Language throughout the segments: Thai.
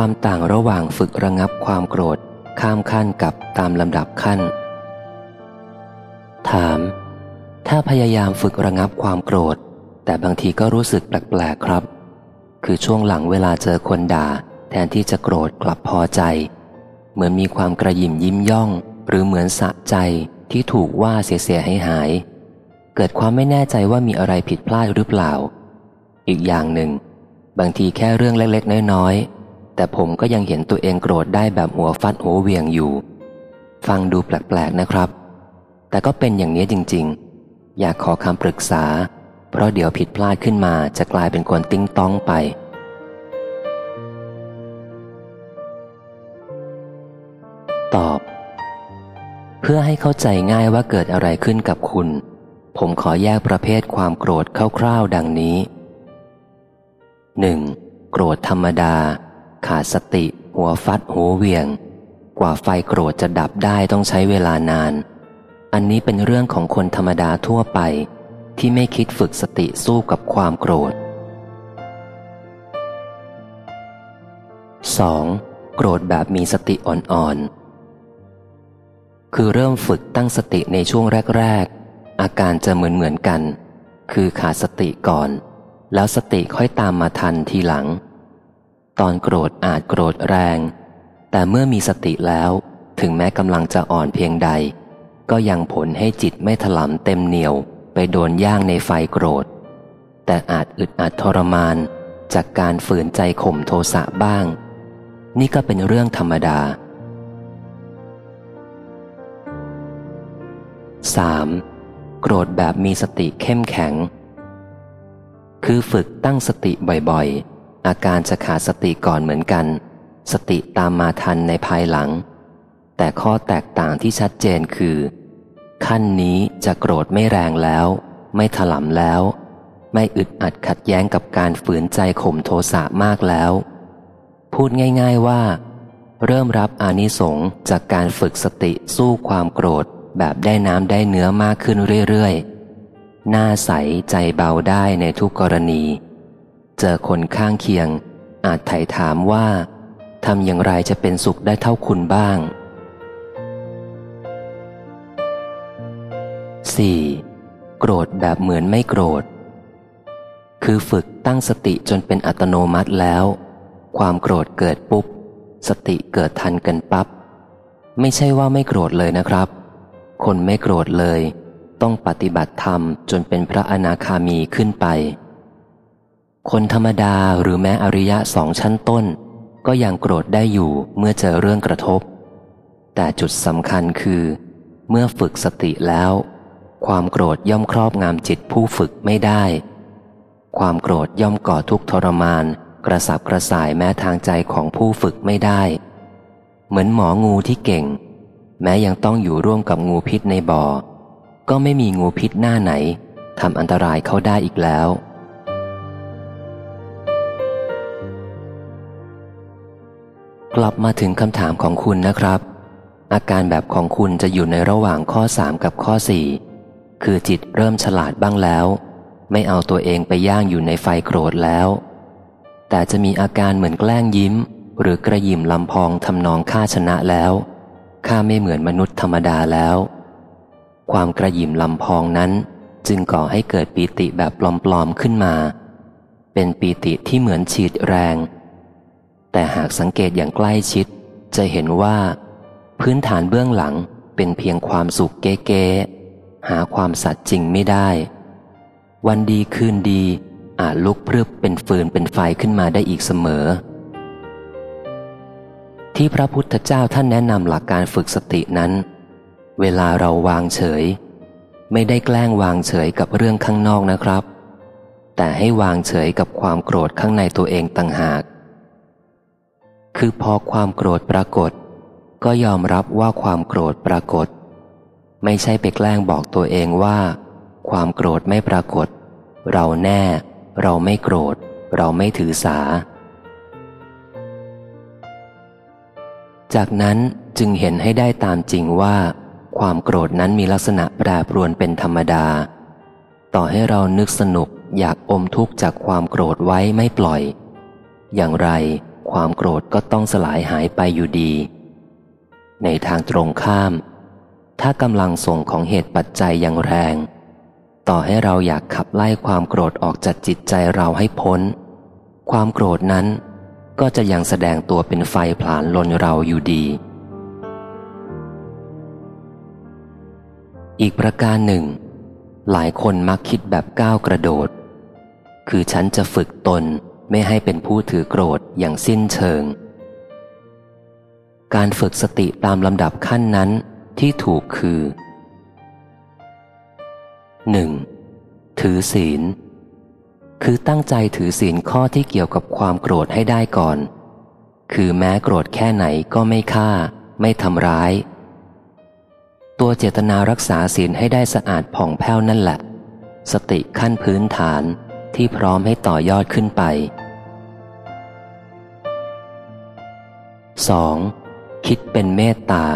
ความต่างระหว่างฝึกระงับความโกรธ ข้ามขั้นกับตามลำดับขั้น ถาม ถ้าพยายามฝึกระงับความโกรธ แต่บางทีก็รู้สึกแปลกๆครับ คือช่วงหลังเวลาเจอคนด่า แทนที่จะโกรธกลับพอใจ เหมือนมีความกระยิมยิ้มย่อง หรือเหมือนสะใจที่ถูกว่าเสียใหายหาย เกิดความไม่แน่ใจว่ามีอะไรผิดพลาดหรือเปล่า อีกอย่างหนึ่ง บางทีแค่เรื่องเล็กๆน้อยๆ แต่ผมก็ยังเห็นตัวเองโกรธได้แบบหัวฟัดหัวเวียงอยู่ ฟังดูแปลกๆนะครับ แต่ก็เป็นอย่างนี้จริงๆ อยากขอคำปรึกษา เพราะเดี๋ยวผิดพลาดขึ้นมาจะกลายเป็นคนติ้งต้องไป ตอบ เพื่อให้เข้าใจง่ายว่าเกิดอะไรขึ้นกับคุณ ผมขอแยกประเภทความโกรธคร่าวๆดังนี้ 1. โกรธธรรมดา ขาดสติ หัวฟัดหัวเวียง กว่าไฟโกรธจะดับได้ต้องใช้เวลานาน อันนี้เป็นเรื่องของคนธรรมดาทั่วไป ที่ไม่คิดฝึกสติสู้กับความโกรธ 2. โกรธแบบมีสติอ่อนๆ คือเริ่มฝึกตั้งสติในช่วงแรก ๆ อาการจะเหมือนเหมือนกัน คือขาดสติก่อน แล้วสติค่อยตามมาทันทีหลัง ตอนโกรธอาจโกรธแรง แต่เมื่อมีสติแล้ว ถึงแม้กำลังจะอ่อนเพียงใด ก็ยังผลให้จิตไม่ถลำเต็มเหนียวไปโดนย่างในไฟโกรธ แต่อาจอึดอัดทรมานจากการฝืนใจข่มโทสะบ้าง นี่ก็เป็นเรื่องธรรมดา 3. โกรธแบบมีสติเข้มแข็ง คือฝึกตั้งสติบ่อยๆ อาการจะขาดสติก่อนเหมือนกัน สติตามมาทันในภายหลัง แต่ข้อแตกต่างที่ชัดเจนคือ ขั้นนี้จะโกรธไม่แรงแล้ว ไม่ถลำแล้ว ไม่อึดอัดขัดแย้งกับการฝืนใจข่มโทสะมากแล้ว พูดง่าย ๆว่า เริ่มรับอานิสงส์จากการฝึกสติสู้ความโกรธแบบได้น้ำได้เนื้อมากขึ้นเรื่อยๆ หน้าใสใจเบาได้ในทุกกรณี เจอคนข้างเคียง อาจไถ่ถามว่าทำอย่างไรจะเป็นสุขได้เท่าคุณบ้าง 4. โกรธแบบเหมือนไม่โกรธ คือฝึกตั้งสติจนเป็นอัตโนมัติแล้ว ความโกรธเกิดปุ๊บ สติเกิดทันกันปับ๊บ ไม่ใช่ว่าไม่โกรธเลยนะครับ คนไม่โกรธเลย ต้องปฏิบัติธรรมจนเป็นพระอนาคามีขึ้นไป คนธรรมดาหรือแม้อริยะสองชั้นต้น ก็ยังโกรธได้อยู่เมื่อเจอเรื่องกระทบ แต่จุดสำคัญคือ เมื่อฝึกสติแล้ว ความโกรธย่อมครอบงำจิตผู้ฝึกไม่ได้ ความโกรธย่อมก่อทุกทรมาน กระสับกระส่ายแม้ทางใจของผู้ฝึกไม่ได้ เหมือนหมองูที่เก่ง แม้ยังต้องอยู่ร่วมกับงูพิษในบ่อ ก็ไม่มีงูพิษหน้าไหนทำอันตรายเขาได้อีกแล้ว กลับมาถึงคำถามของคุณนะครับ อาการแบบของคุณจะอยู่ในระหว่างข้อสามกับข้อสี่คือจิตเริ่มฉลาดบ้างแล้ว ไม่เอาตัวเองไปย่างอยู่ในไฟโกรธแล้ว แต่จะมีอาการเหมือนแกล้งยิ้ม หรือกระยิมลำพองทำนองฆ่าชนะแล้วข้าไม่เหมือนมนุษย์ธรรมดาแล้ว ความกระยิมลำพองนั้น จึงก่อให้เกิดปีติแบบปลอมๆขึ้นมา เป็นปีติที่เหมือนฉีดแรง แต่หากสังเกตอย่างใกล้ชิด จะเห็นว่า พื้นฐานเบื้องหลังเป็นเพียงความสุขเก๊ๆหาความสัตย์จริงไม่ได้ วันดีคืนดีอาจลุกพรึบเป็นฟืนเป็นไฟขึ้นมาได้อีกเสมอ ที่พระพุทธเจ้าท่านแนะนำหลักการฝึกสตินั้น เวลาเราวางเฉย ไม่ได้แกล้งวางเฉยกับเรื่องข้างนอกนะครับ แต่ให้วางเฉยกับความโกรธข้างในตัวเองต่างหาก คือพอความโกรธปรากฏ ก็ยอมรับว่าความโกรธปรากฏ ไม่ใช่ไปแกล้งบอกตัวเองว่า ความโกรธไม่ปรากฏ เราแน่ เราไม่โกรธ เราไม่ถือสา จากนั้นจึงเห็นให้ได้ตามจริงว่า ความโกรธนั้นมีลักษณะแปรปรวนเป็นธรรมดา ต่อให้เรานึกสนุกอยากอมทุกข์จากความโกรธไว้ไม่ปล่อย อย่างไร ความโกรธก็ต้องสลายหายไปอยู่ดี ในทางตรงข้าม ถ้ากำลังส่งของเหตุปัจจัยอย่างแรง ต่อให้เราอยากขับไล่ความโกรธออกจากจิตใจเราให้พ้น ความโกรธนั้นก็จะยังแสดงตัวเป็นไฟผลาญลนเราอยู่ดี อีกประการหนึ่ง หลายคนมักคิดแบบก้าวกระโดด คือฉันจะฝึกตน ไม่ให้เป็นผู้ถือโกรธอย่างสิ้นเชิง การฝึกสติตามลำดับขั้นนั้นที่ถูกคือ 1. ถือศีล คือตั้งใจถือศีลข้อที่เกี่ยวกับความโกรธให้ได้ก่อน คือแม้โกรธแค่ไหนก็ไม่ฆ่า ไม่ทำร้าย ตัวเจตนารักษาศีลให้ได้สะอาดผ่องแผ้วนั่นแหละ สติขั้นพื้นฐาน ที่พร้อมให้ต่อยอดขึ้นไป 2. คิดเป็นเมตตา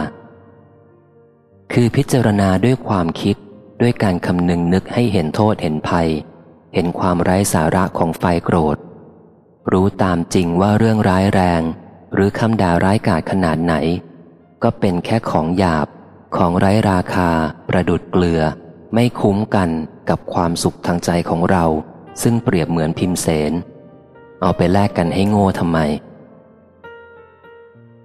คือพิจารณาด้วยความคิดด้วยการคำนึงนึกให้เห็นโทษเห็นภัย เห็นความไร้สาระของไฟโกรธ รู้ตามจริงว่าเรื่องร้ายแรง หรือคำด่าร้ายกาจขนาดไหน ก็เป็นแค่ของหยาบของไร้ราคา ประดุดเกลือ ไม่คุ้มกันกับความสุขทางใจของเรา ซึ่งเปรียบเหมือนพิมเสน เอาไปแลกกันให้โง่ทำไม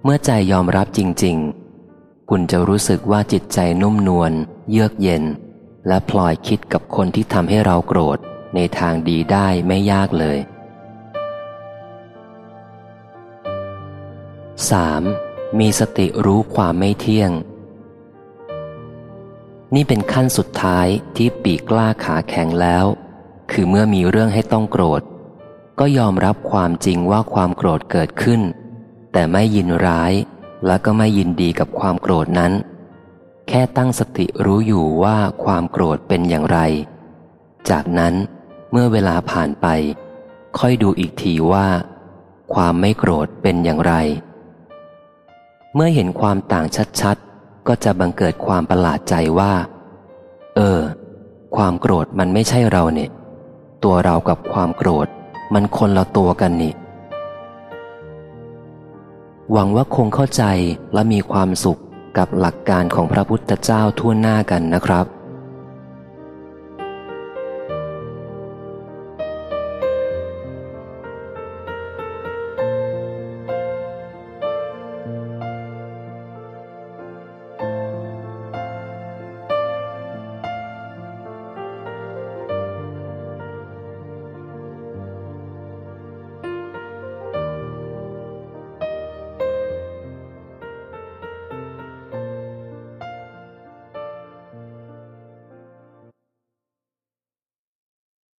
เมื่อใจยอมรับจริง ๆ คุณจะรู้สึกว่าจิตใจนุ่มนวล เยือกเย็น และพลอยคิดกับคนที่ทำให้เราโกรธในทางดีได้ไม่ยากเลย 3. มีสติรู้ความไม่เที่ยง นี่เป็นขั้นสุดท้ายที่ปีกกล้าขาแข็งแล้ว คือเมื่อมีเรื่องให้ต้องโกรธ ก็ยอมรับความจริงว่าความโกรธเกิดขึ้น แต่ไม่ยินร้าย และก็ไม่ยินดีกับความโกรธนั้น แค่ตั้งสติรู้อยู่ว่าความโกรธเป็นอย่างไร จากนั้นเมื่อเวลาผ่านไป ค่อยดูอีกทีว่า ความไม่โกรธเป็นอย่างไร เมื่อเห็นความต่างชัดๆ ก็จะบังเกิดความประหลาดใจว่า เออ ความโกรธมันไม่ใช่เราเนี่ย ตัวเรากับความโกรธ มันคนละตัวกันนี่ หวังว่าคงเข้าใจและมีความสุขกับหลักการของพระพุทธเจ้าทั่วหน้ากันนะครับ